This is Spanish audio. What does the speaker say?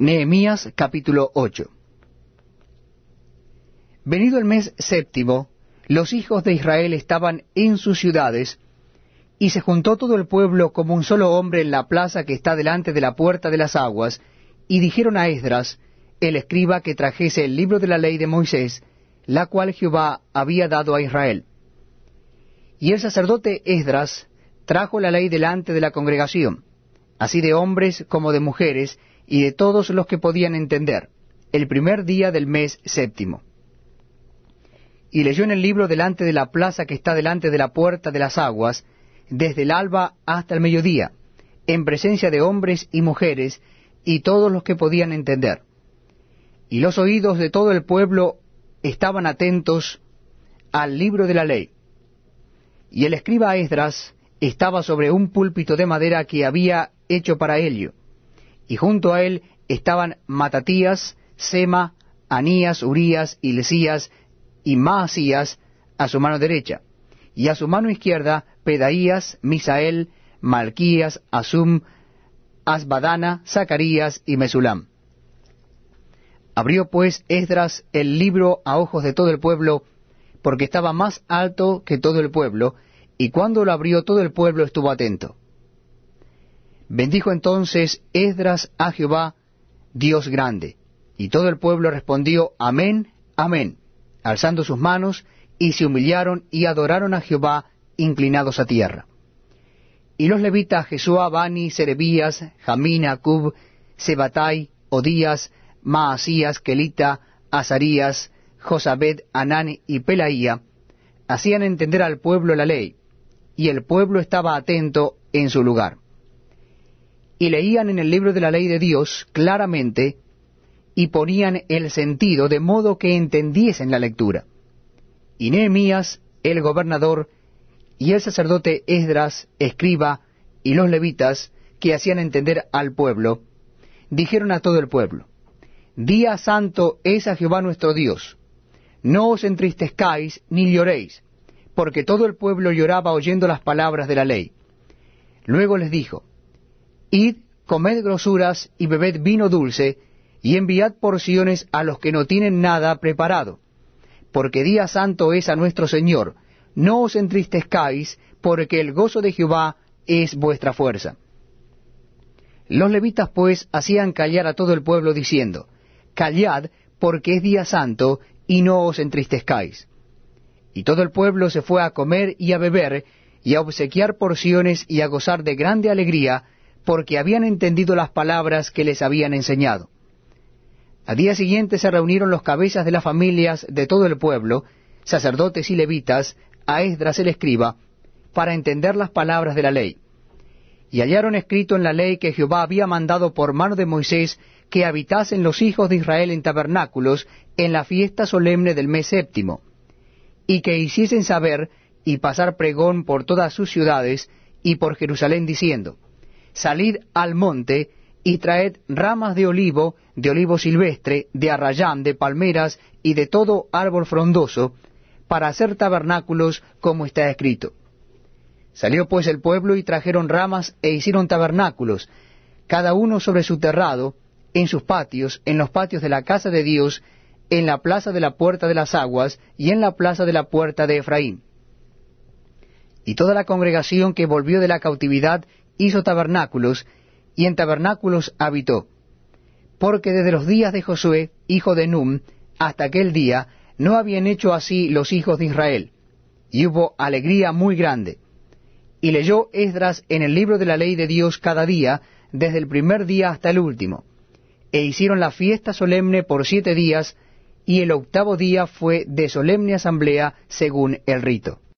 Nehemías capítulo 8 Venido el mes séptimo, los hijos de Israel estaban en sus ciudades, y se juntó todo el pueblo como un solo hombre en la plaza que está delante de la puerta de las aguas, y dijeron a Esdras, el escriba, que trajese el libro de la ley de Moisés, la cual Jehová había dado a Israel. Y el sacerdote Esdras trajo la ley delante de la congregación, así de hombres como de mujeres, y de todos los que podían entender, el primer día del mes séptimo. Y leyó en el libro delante de la plaza que está delante de la puerta de las aguas, desde el alba hasta el mediodía, en presencia de hombres y mujeres, y todos los que podían entender. Y los oídos de todo el pueblo estaban atentos al libro de la ley. Y el escriba Esdras estaba sobre un púlpito de madera que había hecho para ello, y junto a él estaban Matatías, Sema, Anías, Urías, Ilesías y Maasías a su mano derecha, y a su mano izquierda Pedaías, Misael, Malquías, Asum, Asbadana, Zacarías y Mesulam. Abrió pues Esdras el libro a ojos de todo el pueblo, porque estaba más alto que todo el pueblo, y cuando lo abrió todo el pueblo estuvo atento. Bendijo entonces Esdras a Jehová, Dios grande. Y todo el pueblo respondió, Amén, Amén, alzando sus manos, y se humillaron y adoraron a Jehová, inclinados a tierra. Y los levitas Jesúa, Bani, Serebías, Jamín, Acub, Sebatai, Odías, Maasías, Kelita, Azarías, Josabed, Anán y Pelaía, hacían entender al pueblo la ley, y el pueblo estaba atento en su lugar y leían en el libro de la ley de Dios claramente y ponían el sentido de modo que entendiesen la lectura. Y Nehemías, el gobernador, y el sacerdote Esdras, escriba, y los levitas, que hacían entender al pueblo, dijeron a todo el pueblo, Día santo es a Jehová nuestro Dios, no os entristezcáis ni lloréis, porque todo el pueblo lloraba oyendo las palabras de la ley. Luego les dijo, Id, comed grosuras y bebed vino dulce, y enviad porciones a los que no tienen nada preparado. Porque día santo es a nuestro Señor, no os entristezcáis, porque el gozo de Jehová es vuestra fuerza. Los levitas pues hacían callar a todo el pueblo diciendo, Callad, porque es día santo, y no os entristezcáis. Y todo el pueblo se fue a comer y a beber, y a obsequiar porciones y a gozar de grande alegría, porque habían entendido las palabras que les habían enseñado. Al día siguiente se reunieron los cabezas de las familias de todo el pueblo, sacerdotes y levitas, a Esdras el escriba, para entender las palabras de la ley. Y hallaron escrito en la ley que Jehová había mandado por mano de Moisés que habitasen los hijos de Israel en tabernáculos en la fiesta solemne del mes séptimo, y que hiciesen saber y pasar pregón por todas sus ciudades y por Jerusalén diciendo, salid al monte y traed ramas de olivo, de olivo silvestre, de arrayán, de palmeras y de todo árbol frondoso, para hacer tabernáculos como está escrito. Salió pues el pueblo y trajeron ramas e hicieron tabernáculos, cada uno sobre su terrado, en sus patios, en los patios de la casa de Dios, en la plaza de la puerta de las aguas y en la plaza de la puerta de Efraín. Y toda la congregación que volvió de la cautividad hizo tabernáculos, y en tabernáculos habitó. Porque desde los días de Josué, hijo de Num, hasta aquel día, no habían hecho así los hijos de Israel, y hubo alegría muy grande. Y leyó Esdras en el libro de la ley de Dios cada día, desde el primer día hasta el último. E hicieron la fiesta solemne por siete días, y el octavo día fue de solemne asamblea según el rito.